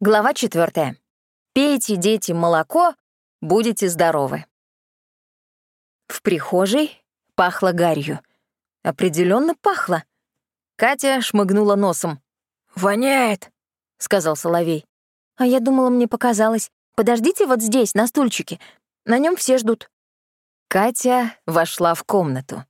Глава четвертая. Пейте, дети, молоко, будете здоровы. В прихожей пахло гарью. Определенно пахло. Катя шмыгнула носом. «Воняет», — сказал Соловей. «А я думала, мне показалось. Подождите вот здесь, на стульчике. На нем все ждут». Катя вошла в комнату.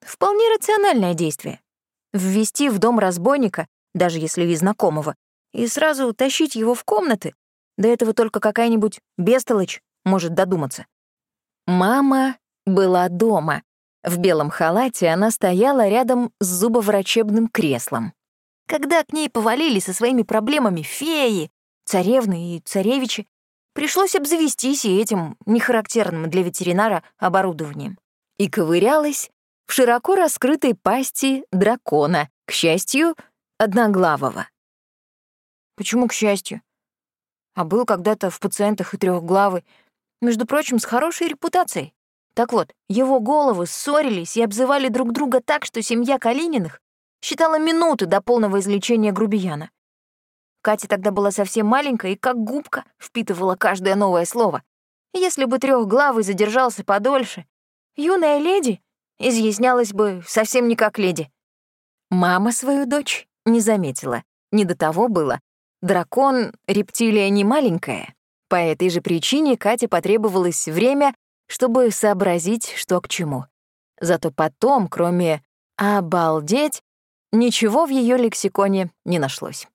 Вполне рациональное действие. Ввести в дом разбойника, даже если и знакомого, и сразу тащить его в комнаты. До этого только какая-нибудь бестолочь может додуматься. Мама была дома. В белом халате она стояла рядом с зубоврачебным креслом. Когда к ней повалили со своими проблемами феи, царевны и царевичи, пришлось обзавестись и этим нехарактерным для ветеринара оборудованием. И ковырялась в широко раскрытой пасти дракона, к счастью, одноглавого. Почему к счастью? А был когда-то в пациентах и трехглавый, между прочим, с хорошей репутацией. Так вот, его головы ссорились и обзывали друг друга так, что семья Калининых считала минуты до полного излечения грубияна. Катя тогда была совсем маленькая и как губка впитывала каждое новое слово. Если бы трехглавый задержался подольше, юная леди изъяснялась бы совсем не как леди. Мама свою дочь не заметила. Не до того было. Дракон — рептилия не маленькая. По этой же причине Кате потребовалось время, чтобы сообразить, что к чему. Зато потом, кроме «обалдеть», ничего в ее лексиконе не нашлось.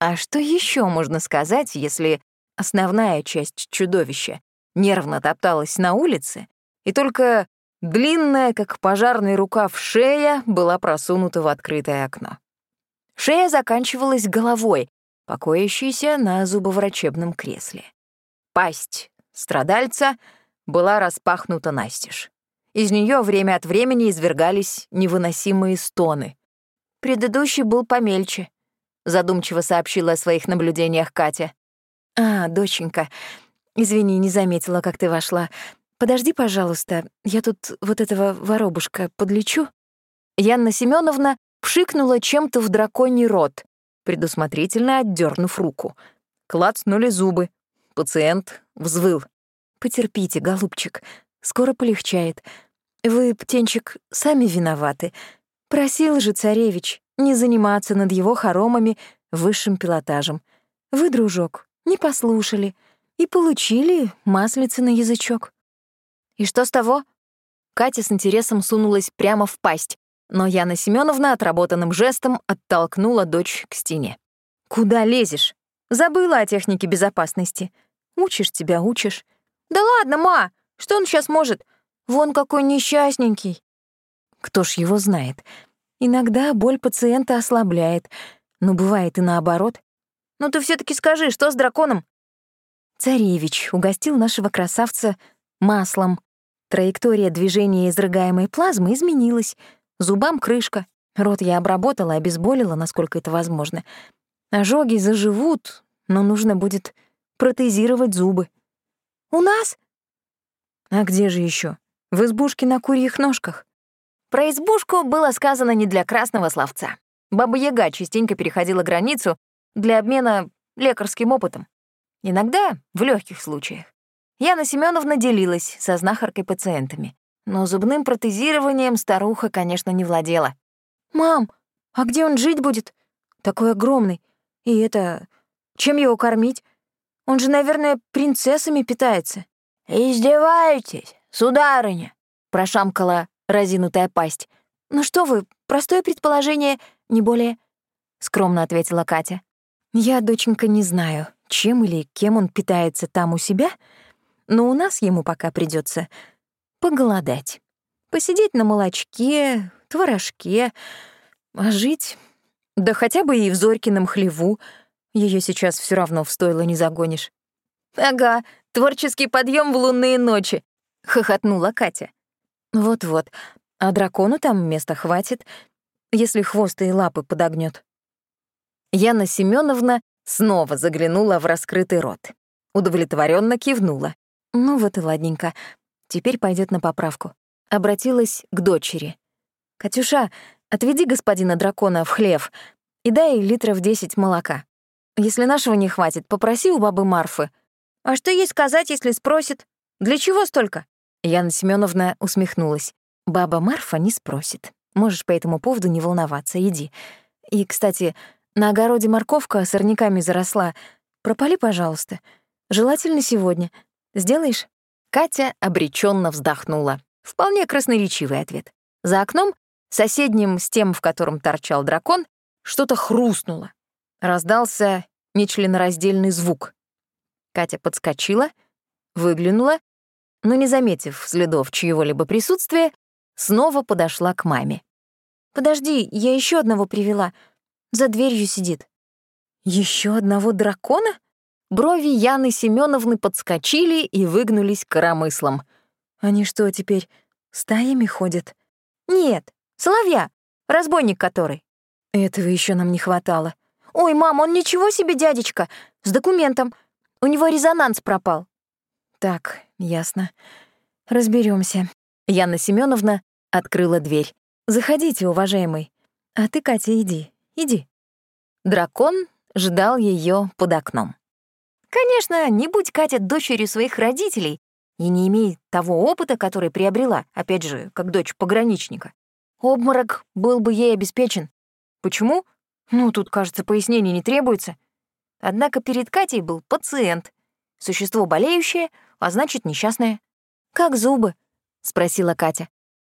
А что еще можно сказать, если основная часть чудовища нервно топталась на улице, и только длинная, как пожарный рукав, шея была просунута в открытое окно? Шея заканчивалась головой, покоящийся на зубоврачебном кресле. Пасть страдальца была распахнута настежь. Из нее время от времени извергались невыносимые стоны. «Предыдущий был помельче», — задумчиво сообщила о своих наблюдениях Катя. «А, доченька, извини, не заметила, как ты вошла. Подожди, пожалуйста, я тут вот этого воробушка подлечу». Янна Семеновна пшикнула чем-то в драконий рот, предусмотрительно отдернув руку. Клацнули зубы. Пациент взвыл. «Потерпите, голубчик, скоро полегчает. Вы, птенчик, сами виноваты. Просил же царевич не заниматься над его хоромами высшим пилотажем. Вы, дружок, не послушали и получили маслице на язычок». «И что с того?» Катя с интересом сунулась прямо в пасть, но Яна Семеновна отработанным жестом оттолкнула дочь к стене. «Куда лезешь? Забыла о технике безопасности. Учишь тебя, учишь». «Да ладно, ма! Что он сейчас может? Вон какой несчастненький». Кто ж его знает. Иногда боль пациента ослабляет, но бывает и наоборот. «Ну ты все таки скажи, что с драконом?» Царевич угостил нашего красавца маслом. Траектория движения изрыгаемой плазмы изменилась — Зубам крышка. Рот я обработала, обезболила, насколько это возможно. Ожоги заживут, но нужно будет протезировать зубы. «У нас?» А где же еще? В избушке на курьих ножках. Про избушку было сказано не для красного словца. Баба-яга частенько переходила границу для обмена лекарским опытом. Иногда в легких случаях. Яна Семеновна делилась со знахаркой пациентами. Но зубным протезированием старуха, конечно, не владела. «Мам, а где он жить будет? Такой огромный. И это... Чем его кормить? Он же, наверное, принцессами питается». «Издеваетесь, сударыня?» — прошамкала разинутая пасть. «Ну что вы, простое предположение, не более», — скромно ответила Катя. «Я, доченька, не знаю, чем или кем он питается там у себя, но у нас ему пока придется поголодать, посидеть на молочке, творожке, а жить... Да хотя бы и в Зорькином хлеву. Ее сейчас все равно в стойло не загонишь. «Ага, творческий подъем в лунные ночи», — хохотнула Катя. «Вот-вот, а дракону там места хватит, если хвост и лапы подогнет. Яна Семеновна снова заглянула в раскрытый рот. Удовлетворенно кивнула. «Ну вот и ладненько. Теперь пойдет на поправку. Обратилась к дочери. «Катюша, отведи господина дракона в хлев и дай литров десять молока». Если нашего не хватит, попроси у бабы Марфы. А что ей сказать, если спросит? Для чего столько? Яна Семеновна усмехнулась. Баба Марфа не спросит. Можешь по этому поводу не волноваться, иди. И, кстати, на огороде морковка сорняками заросла. Пропали, пожалуйста. Желательно сегодня. Сделаешь? Катя обреченно вздохнула. Вполне красноречивый ответ. За окном, соседним с тем, в котором торчал дракон, что-то хрустнуло. Раздался нечленораздельный звук. Катя подскочила, выглянула, но, не заметив следов чьего-либо присутствия, снова подошла к маме. «Подожди, я еще одного привела. За дверью сидит». Еще одного дракона?» Брови Яны Семеновны подскочили и выгнулись коромыслом. «Они что, теперь стаями ходят?» «Нет, соловья, разбойник который». «Этого еще нам не хватало». «Ой, мам, он ничего себе дядечка, с документом. У него резонанс пропал». «Так, ясно. Разберемся. Яна Семеновна открыла дверь. «Заходите, уважаемый. А ты, Катя, иди, иди». Дракон ждал ее под окном. Конечно, не будь Катя дочерью своих родителей и не имея того опыта, который приобрела, опять же, как дочь пограничника, обморок был бы ей обеспечен. Почему? Ну, тут, кажется, пояснений не требуется. Однако перед Катей был пациент, существо болеющее, а значит, несчастное. «Как зубы?» — спросила Катя.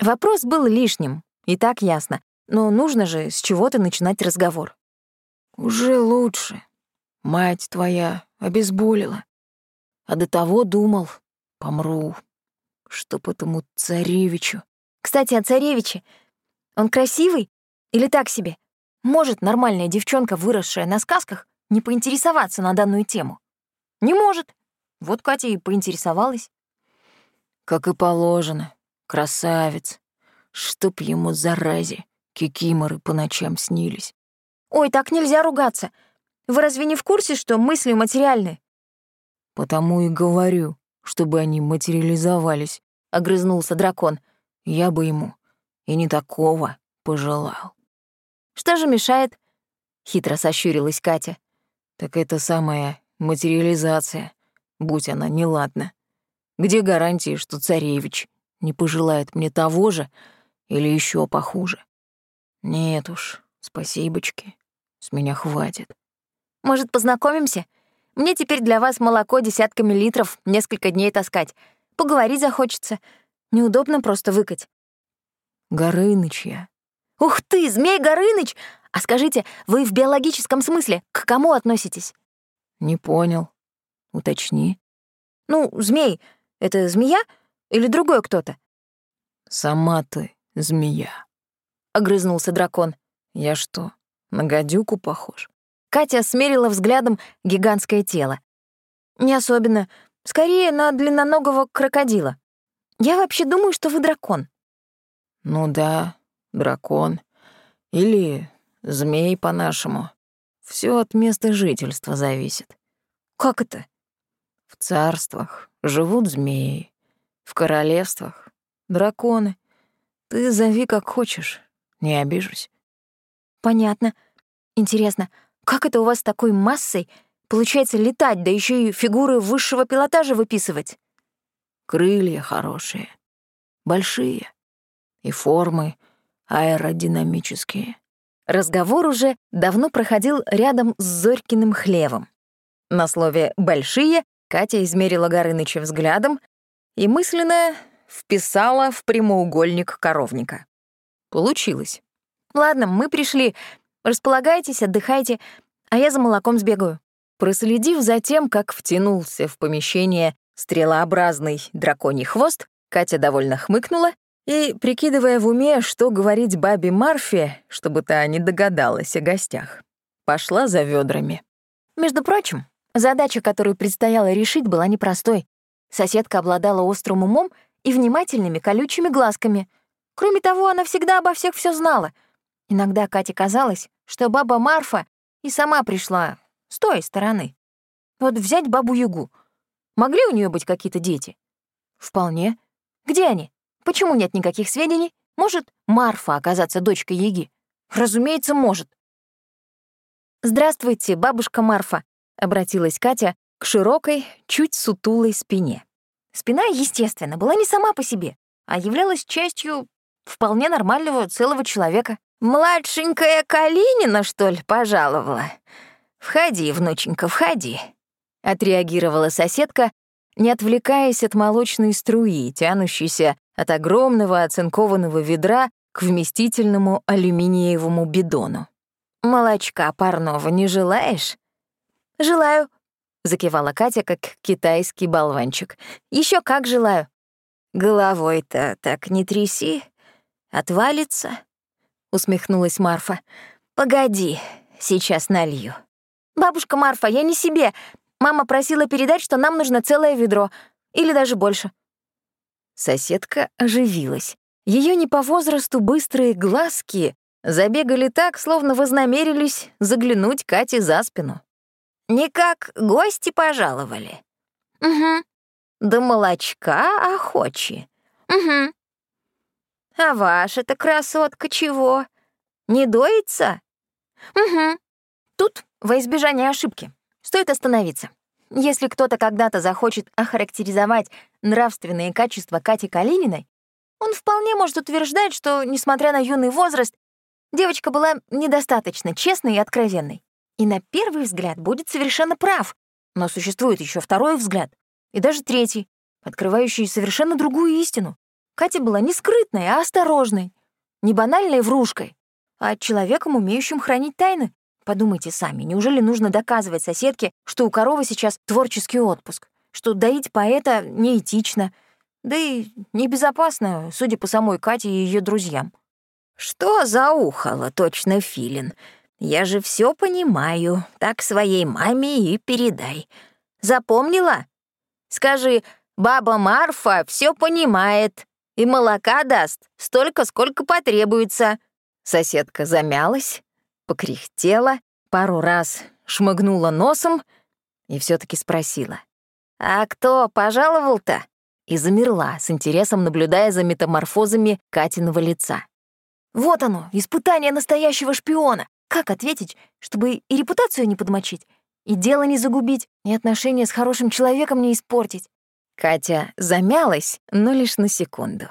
Вопрос был лишним, и так ясно, но нужно же с чего-то начинать разговор. «Уже лучше. Мать твоя обезболила. А до того думал, помру, чтоб этому царевичу». «Кстати, о царевиче. Он красивый или так себе? Может нормальная девчонка, выросшая на сказках, не поинтересоваться на данную тему? Не может. Вот Катя и поинтересовалась. Как и положено, красавец. Чтоб ему, заразе, кикиморы по ночам снились. Ой, так нельзя ругаться. Вы разве не в курсе, что мысли материальны? Потому и говорю, чтобы они материализовались, — огрызнулся дракон. Я бы ему и не такого пожелал. Что же мешает? Хитро сощурилась Катя. Так это самая материализация, будь она неладна. Где гарантии, что царевич не пожелает мне того же или еще похуже? Нет уж, спасибочки, с меня хватит. Может, познакомимся? Мне теперь для вас молоко десятками литров несколько дней таскать. Поговорить захочется. Неудобно просто выкать. Горыныч я. Ух ты, Змей Горыныч! А скажите, вы в биологическом смысле к кому относитесь? Не понял. Уточни. Ну, змей — это змея или другой кто-то? Сама ты змея. Огрызнулся дракон. Я что, на гадюку похож? Катя смерила взглядом гигантское тело. Не особенно. Скорее, на длинноногого крокодила. Я вообще думаю, что вы дракон. Ну да, дракон. Или змей по-нашему. Все от места жительства зависит. Как это? В царствах живут змеи, в королевствах — драконы. Ты зови как хочешь, не обижусь. Понятно. Интересно, как это у вас такой массой получается летать, да еще и фигуры высшего пилотажа выписывать? Крылья хорошие, большие, и формы аэродинамические. Разговор уже давно проходил рядом с Зорькиным хлевом. На слове «большие» Катя измерила Горыныча взглядом и мысленно вписала в прямоугольник коровника. Получилось. «Ладно, мы пришли. Располагайтесь, отдыхайте, а я за молоком сбегаю». Проследив за тем, как втянулся в помещение стрелообразный драконий хвост, Катя довольно хмыкнула и, прикидывая в уме, что говорить бабе Марфе, чтобы та не догадалась о гостях, пошла за ведрами. Между прочим, задача, которую предстояло решить, была непростой. Соседка обладала острым умом и внимательными колючими глазками. Кроме того, она всегда обо всех все знала. Иногда Кате казалось, что баба Марфа и сама пришла с той стороны. Вот взять бабу-ягу. Могли у нее быть какие-то дети? Вполне. Где они? Почему нет никаких сведений? Может Марфа оказаться дочкой Яги? Разумеется, может. «Здравствуйте, бабушка Марфа», — обратилась Катя к широкой, чуть сутулой спине. Спина, естественно, была не сама по себе, а являлась частью вполне нормального целого человека. «Младшенькая Калинина, что ли, пожаловала? Входи, внученька, входи», — отреагировала соседка, не отвлекаясь от молочной струи, тянущейся от огромного оцинкованного ведра к вместительному алюминиевому бидону. «Молочка парного не желаешь?» «Желаю», — закивала Катя, как китайский болванчик. Еще как желаю». «Головой-то так не тряси, отвалится», — усмехнулась Марфа. «Погоди, сейчас налью». «Бабушка Марфа, я не себе. Мама просила передать, что нам нужно целое ведро. Или даже больше». Соседка оживилась. Ее не по возрасту быстрые глазки забегали так, словно вознамерились заглянуть Кате за спину. «Никак гости пожаловали?» «Угу». «Да молочка охочи?» «Угу». «А ваша-то красотка чего? Не доится?» «Угу». Тут, во избежание ошибки, стоит остановиться. Если кто-то когда-то захочет охарактеризовать нравственные качества Кати Калининой, он вполне может утверждать, что, несмотря на юный возраст, девочка была недостаточно честной и откровенной. И на первый взгляд будет совершенно прав. Но существует еще второй взгляд, и даже третий, открывающий совершенно другую истину. Катя была не скрытной, а осторожной, не банальной врушкой, а человеком, умеющим хранить тайны. Подумайте сами, неужели нужно доказывать соседке, что у коровы сейчас творческий отпуск, что доить поэта неэтично, да и небезопасно, судя по самой Кате и ее друзьям. «Что за ухало, точно филин? Я же все понимаю, так своей маме и передай. Запомнила? Скажи, баба Марфа все понимает и молока даст столько, сколько потребуется». Соседка замялась, покряхтела, пару раз шмыгнула носом и все таки спросила. «А кто пожаловал-то?» И замерла, с интересом наблюдая за метаморфозами Катиного лица. Вот оно, испытание настоящего шпиона. Как ответить, чтобы и репутацию не подмочить, и дело не загубить, и отношения с хорошим человеком не испортить? Катя замялась, но лишь на секунду.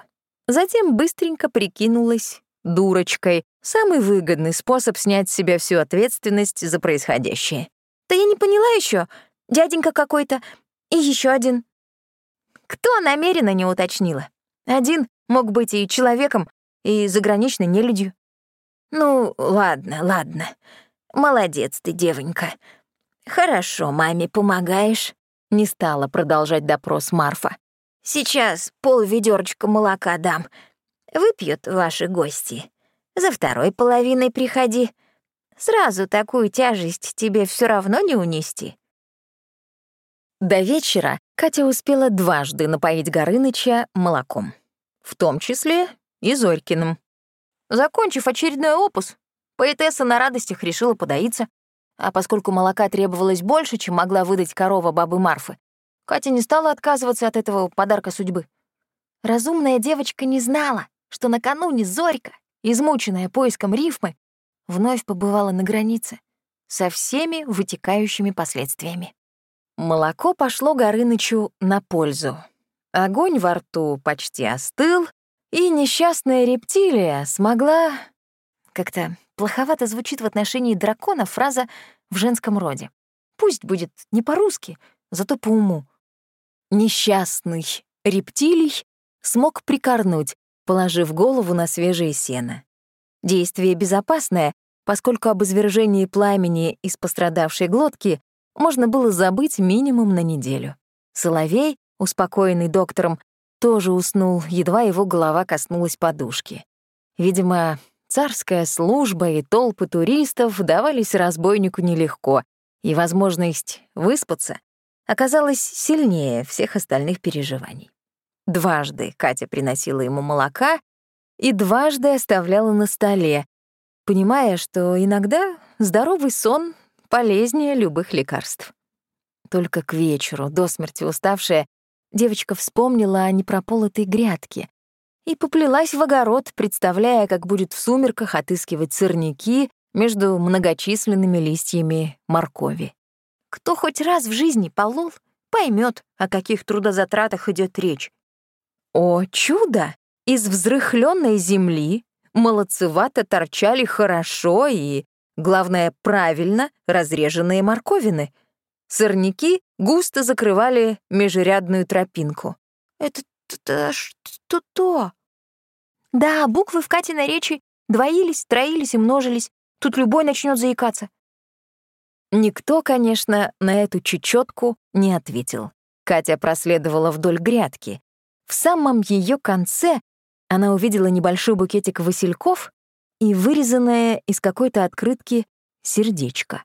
Затем быстренько прикинулась дурочкой, самый выгодный способ снять с себя всю ответственность за происходящее. Да я не поняла еще. Дяденька какой-то и еще один. Кто намеренно не уточнила? Один мог быть и человеком, и заграничной нелюдью. Ну, ладно, ладно. Молодец ты, девонька. Хорошо, маме помогаешь. Не стала продолжать допрос Марфа. Сейчас пол ведерочка молока дам. Выпьют ваши гости. За второй половиной приходи. Сразу такую тяжесть тебе все равно не унести. До вечера Катя успела дважды напоить Горыныча молоком. В том числе и Зорькиным. Закончив очередной опус, поэтесса на радостях решила подоиться. А поскольку молока требовалось больше, чем могла выдать корова бабы Марфы, Катя не стала отказываться от этого подарка судьбы. Разумная девочка не знала, что накануне Зорька, измученная поиском рифмы, вновь побывала на границе со всеми вытекающими последствиями. Молоко пошло Горынычу на пользу. Огонь во рту почти остыл, и несчастная рептилия смогла... Как-то плоховато звучит в отношении дракона фраза в женском роде. Пусть будет не по-русски, зато по уму. Несчастный рептилий смог прикорнуть, положив голову на свежее сено. Действие безопасное, поскольку об извержении пламени из пострадавшей глотки можно было забыть минимум на неделю. Соловей, успокоенный доктором, тоже уснул, едва его голова коснулась подушки. Видимо, царская служба и толпы туристов давались разбойнику нелегко, и возможность выспаться оказалась сильнее всех остальных переживаний. Дважды Катя приносила ему молока и дважды оставляла на столе, понимая, что иногда здоровый сон полезнее любых лекарств. Только к вечеру, до смерти уставшая, девочка вспомнила о непрополотой грядке и поплелась в огород, представляя, как будет в сумерках отыскивать сорняки, между многочисленными листьями моркови. Кто хоть раз в жизни полол, поймет, о каких трудозатратах идет речь. О, чудо! Из взрыхленной земли молодцевато торчали хорошо и, главное, правильно разреженные морковины. Сорняки густо закрывали межрядную тропинку. «Это что-то...» «Да, буквы в Катиной речи двоились, троились и множились. Тут любой начнет заикаться». Никто, конечно, на эту чечетку не ответил. Катя проследовала вдоль грядки. В самом ее конце она увидела небольшой букетик васильков и вырезанное из какой-то открытки сердечко.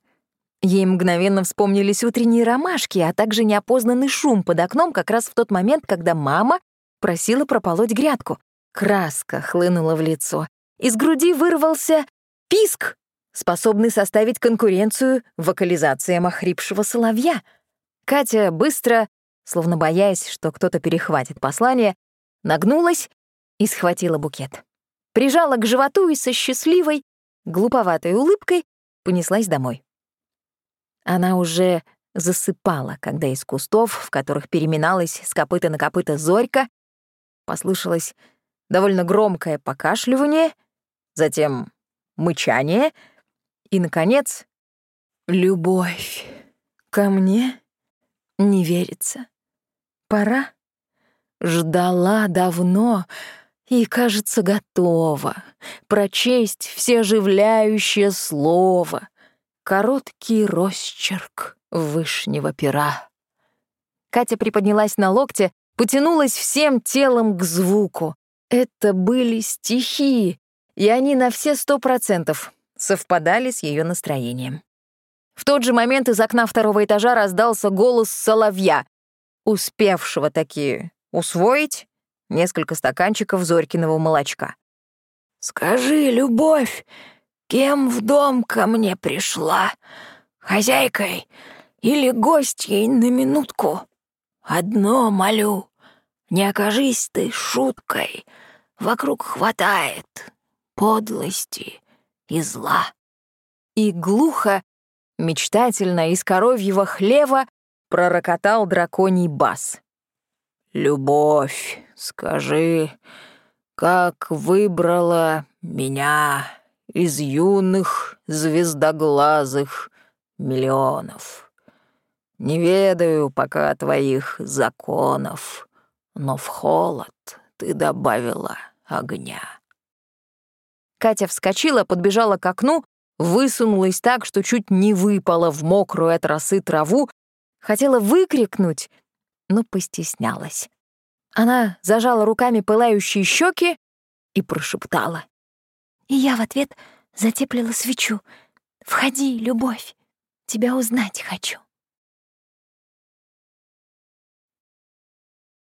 Ей мгновенно вспомнились утренние ромашки, а также неопознанный шум под окном как раз в тот момент, когда мама просила прополоть грядку. Краска хлынула в лицо. Из груди вырвался писк, способный составить конкуренцию вокализациям охрипшего соловья. Катя быстро, словно боясь, что кто-то перехватит послание, нагнулась и схватила букет. Прижала к животу и со счастливой, глуповатой улыбкой понеслась домой. Она уже засыпала, когда из кустов, в которых переминалась с копыта на копыта зорька, послышалось довольно громкое покашливание, затем мычание и, наконец, любовь ко мне не верится. Пора. Ждала давно, и, кажется, готова прочесть всеоживляющее слово, короткий росчерк вышнего пера. Катя приподнялась на локте, потянулась всем телом к звуку. Это были стихи, и они на все сто процентов совпадали с ее настроением. В тот же момент из окна второго этажа раздался голос соловья, успевшего таки усвоить несколько стаканчиков Зорькиного молочка. «Скажи, любовь, кем в дом ко мне пришла? Хозяйкой или гостьей на минутку? Одно молю, не окажись ты шуткой, вокруг хватает подлости и зла». И глухо, мечтательно из коровьего хлева пророкотал драконий бас. «Любовь, скажи, как выбрала меня из юных звездоглазых миллионов? Не ведаю пока твоих законов, но в холод ты добавила огня». Катя вскочила, подбежала к окну, высунулась так, что чуть не выпала в мокрую от росы траву, хотела выкрикнуть, но постеснялась. Она зажала руками пылающие щеки и прошептала. И я в ответ затеплила свечу. «Входи, любовь, тебя узнать хочу».